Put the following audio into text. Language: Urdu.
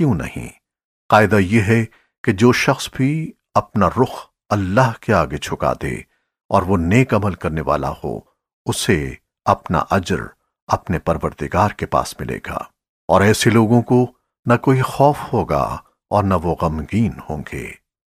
کیوں نہیں؟ قاعدہ یہ ہے کہ جو شخص بھی اپنا رخ اللہ کے آگے چھکا دے اور وہ نیک عمل کرنے والا ہو، اسے اپنا اجر اپنے پروردگار کے پاس ملے گا۔ اور ایسے لوگوں کو نہ کوئی خوف ہوگا اور نہ وہ غمگین ہوں گے۔